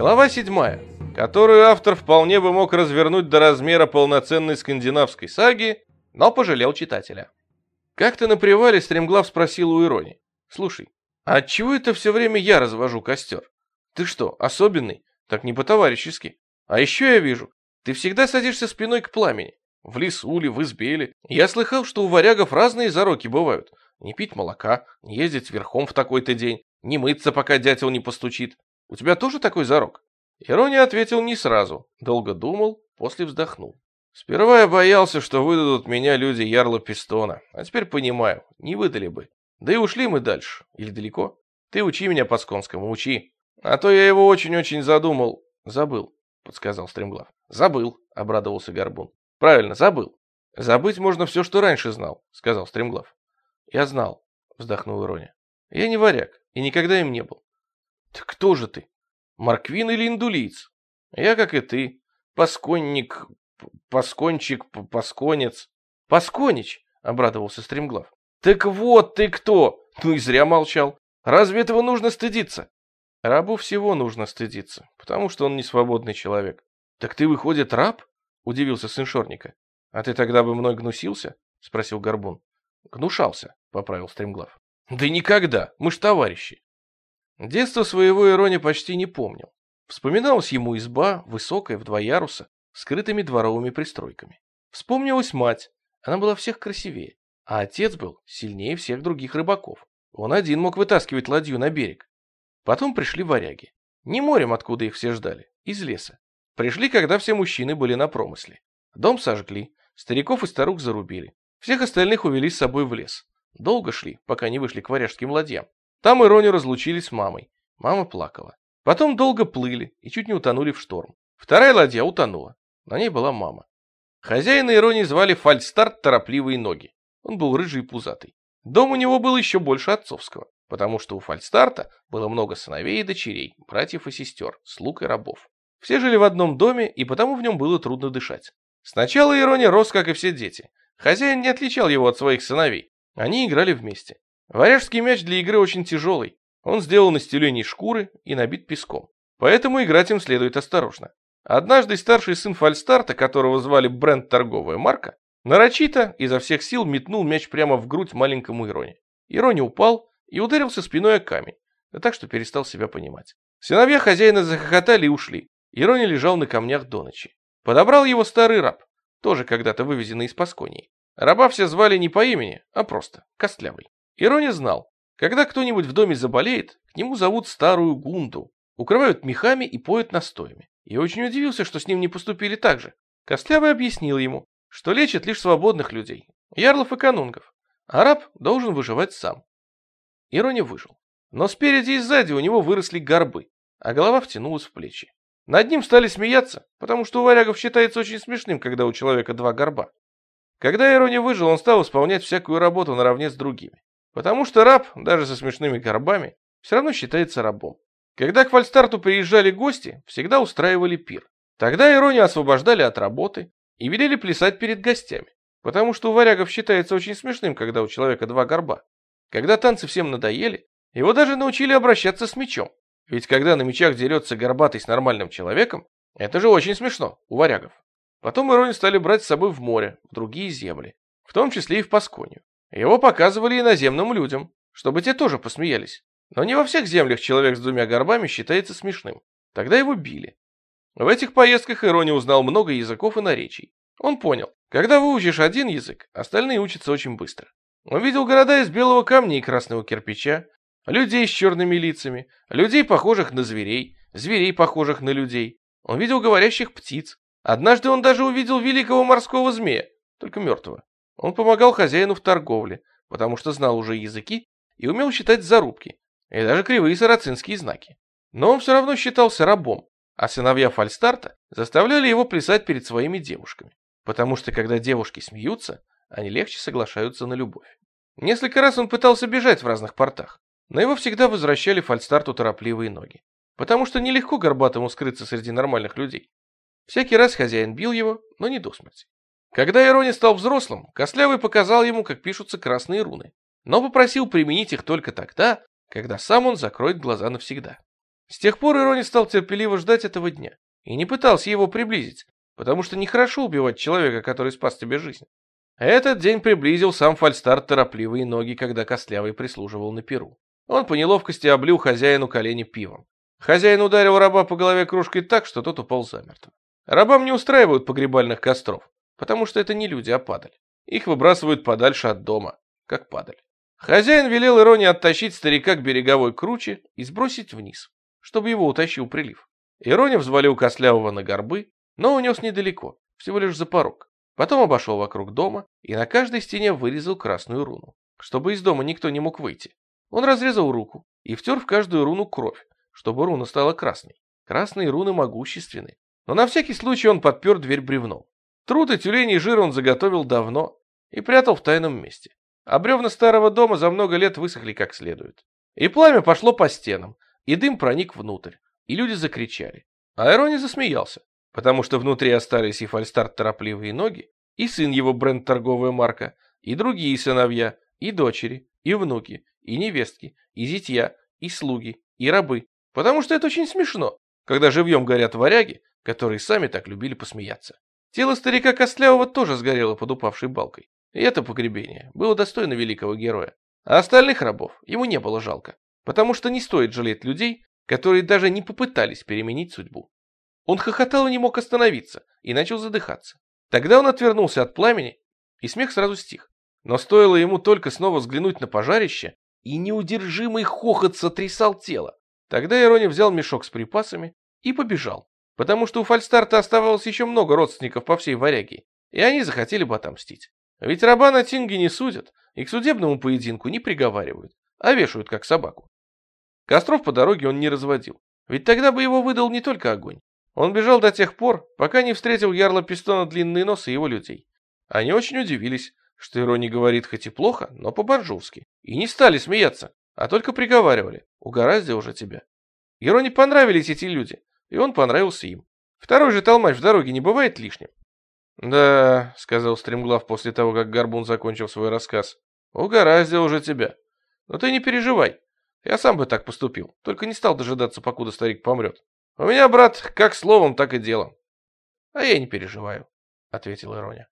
Глава 7, которую автор вполне бы мог развернуть до размера полноценной скандинавской саги, но пожалел читателя. Как-то на привале стремглав спросил у Ирони. «Слушай, а отчего это все время я развожу костер? Ты что, особенный? Так не по-товарищески. А еще я вижу, ты всегда садишься спиной к пламени. В лесу ли, в избе ли. Я слыхал, что у варягов разные зароки бывают. Не пить молока, не ездить верхом в такой-то день, не мыться, пока дятел не постучит. У тебя тоже такой зарок? Ирония ответил не сразу, долго думал, после вздохнул. Сперва я боялся, что выдадут меня люди Ярла Пистона, а теперь понимаю, не выдали бы. Да и ушли мы дальше. Или далеко? Ты учи меня по-сконскому, учи. А то я его очень-очень задумал. Забыл, подсказал Стремглав. Забыл, обрадовался Горбун. Правильно, забыл. Забыть можно все, что раньше знал, сказал Стремглав. Я знал, вздохнул Ирония. Я не варяг и никогда им не был. Ты кто же ты? Марквин или индулиец? Я, как и ты, пасконник, паскончик, пасконец. Пасконич, обрадовался Стремглав. Так вот ты кто! Ну и зря молчал. Разве этого нужно стыдиться? Рабу всего нужно стыдиться, потому что он не свободный человек. Так ты, выходит, раб? Удивился сын Шорника. А ты тогда бы мной гнусился? Спросил Горбун. Гнушался, поправил Стремглав. Да никогда, мы ж товарищи. Детство своего Ирони почти не помнил. Вспоминалась ему изба, высокая, в два яруса, скрытыми дворовыми пристройками. Вспомнилась мать, она была всех красивее. А отец был сильнее всех других рыбаков. Он один мог вытаскивать ладью на берег. Потом пришли варяги. Не морем, откуда их все ждали, из леса. Пришли, когда все мужчины были на промысле. Дом сожгли, стариков и старух зарубили. Всех остальных увели с собой в лес. Долго шли, пока не вышли к варяжским ладьям. Там Ироню разлучились с мамой. Мама плакала. Потом долго плыли и чуть не утонули в шторм. Вторая ладья утонула. На ней была мама. Хозяина Иронии звали Фальстарт Торопливые Ноги. Он был рыжий и пузатый. Дом у него был еще больше отцовского, потому что у Фальстарта было много сыновей и дочерей, братьев и сестер, слуг и рабов. Все жили в одном доме, и потому в нем было трудно дышать. Сначала Ирония рос, как и все дети. Хозяин не отличал его от своих сыновей. Они играли вместе. Варяжский мяч для игры очень тяжелый. Он сделан из тюленей шкуры и набит песком. Поэтому играть им следует осторожно. Однажды старший сын Фальстарта, которого звали Брент Торговая Марка, Нарочито изо всех сил метнул мяч прямо в грудь маленькому Ироне. Ирони упал и ударился спиной о камень, да так что перестал себя понимать. Сыновья хозяина захохотали и ушли. Ирони лежал на камнях до ночи. Подобрал его старый раб, тоже когда-то вывезенный из Пасконии. Раба все звали не по имени, а просто Костлявый. Ирони знал, когда кто-нибудь в доме заболеет, к нему зовут старую Гунду, укрывают мехами и поют настоями. И очень удивился, что с ним не поступили так же. Костлявый объяснил ему, что лечит лишь свободных людей, ярлов и канунгов. Араб должен выживать сам. Ирони выжил. Но спереди и сзади у него выросли горбы, а голова втянулась в плечи. Над ним стали смеяться, потому что у варягов считается очень смешным, когда у человека два горба. Когда Ирони выжил, он стал исполнять всякую работу наравне с другими. Потому что раб, даже со смешными горбами, все равно считается рабом. Когда к Фальстарту приезжали гости, всегда устраивали пир. Тогда Ирони освобождали от работы, и велели плясать перед гостями, потому что у варягов считается очень смешным, когда у человека два горба. Когда танцы всем надоели, его даже научили обращаться с мечом. Ведь когда на мечах дерется горбатый с нормальным человеком, это же очень смешно у варягов. Потом Иронь стали брать с собой в море, в другие земли, в том числе и в Пасконию. Его показывали иноземным людям, чтобы те тоже посмеялись. Но не во всех землях человек с двумя горбами считается смешным. Тогда его били. В этих поездках Ирони узнал много языков и наречий. Он понял, когда выучишь один язык, остальные учатся очень быстро. Он видел города из белого камня и красного кирпича, людей с черными лицами, людей, похожих на зверей, зверей, похожих на людей. Он видел говорящих птиц. Однажды он даже увидел великого морского змея, только мертвого. Он помогал хозяину в торговле, потому что знал уже языки и умел считать зарубки, и даже кривые сарацинские знаки. Но он все равно считался рабом, а сыновья Фальстарта заставляли его плясать перед своими девушками, потому что когда девушки смеются, они легче соглашаются на любовь. Несколько раз он пытался бежать в разных портах, но его всегда возвращали Фальстарту торопливые ноги, потому что нелегко горбатому скрыться среди нормальных людей. Всякий раз хозяин бил его, но не до смерти. Когда Ирони стал взрослым, Костлявый показал ему, как пишутся красные руны, но попросил применить их только тогда, когда сам он закроет глаза навсегда. С тех пор Ирони стал терпеливо ждать этого дня и не пытался его приблизить, потому что нехорошо убивать человека, который спас тебе жизнь. Этот день приблизил сам Фальстарт торопливые ноги, когда Костлявый прислуживал на перу. Он по неловкости облил хозяину колени пивом. Хозяин ударил раба по голове кружкой так, что тот упал замертво. Рабам не устраивают погребальных костров, потому что это не люди, а падаль. Их выбрасывают подальше от дома, как падаль. Хозяин велел Ироне оттащить старика к береговой круче и сбросить вниз, чтобы его утащил прилив. Ироня взвалил Кослявого на горбы, но унес недалеко, всего лишь за порог. Потом обошел вокруг дома и на каждой стене вырезал красную руну, чтобы из дома никто не мог выйти. Он разрезал руку и втер в каждую руну кровь, чтобы руна стала красной. Красные руны могущественны. Но на всякий случай он подпер дверь бревном. Труд и тюленей жир он заготовил давно и прятал в тайном месте. А бревна старого дома за много лет высохли как следует. И пламя пошло по стенам, и дым проник внутрь, и люди закричали. А Эрони засмеялся, потому что внутри остались и фальстарт торопливые ноги, и сын его бренд торговая марка, и другие сыновья, и дочери, и внуки, и невестки, и зятья, и слуги, и рабы. Потому что это очень смешно, когда живьем горят варяги, которые сами так любили посмеяться. Тело старика Костлявого тоже сгорело под упавшей балкой. И это погребение было достойно великого героя. А остальных рабов ему не было жалко, потому что не стоит жалеть людей, которые даже не попытались переменить судьбу. Он хохотал и не мог остановиться, и начал задыхаться. Тогда он отвернулся от пламени, и смех сразу стих. Но стоило ему только снова взглянуть на пожарище, и неудержимый хохот сотрясал тело. Тогда Ирони взял мешок с припасами и побежал, потому что у Фальстарта оставалось еще много родственников по всей Варяге, и они захотели бы отомстить. Ведь раба на Тинге не судят и к судебному поединку не приговаривают, а вешают как собаку. Костров по дороге он не разводил, ведь тогда бы его выдал не только огонь. Он бежал до тех пор, пока не встретил ярла Пистона Длинный Нос и его людей. Они очень удивились, что Ирони говорит хоть и плохо, но по-боржовски, и не стали смеяться, а только приговаривали, угораздило уже тебя. Ирони понравились эти люди, и он понравился им. Второй же толмач в дороге не бывает лишним. «Да», — сказал Стремглав после того, как Горбун закончил свой рассказ, — «угораздило уже тебя. Но ты не переживай. Я сам бы так поступил, только не стал дожидаться, покуда старик помрет. У меня, брат, как словом, так и делом». «А я не переживаю», — ответил Ироня.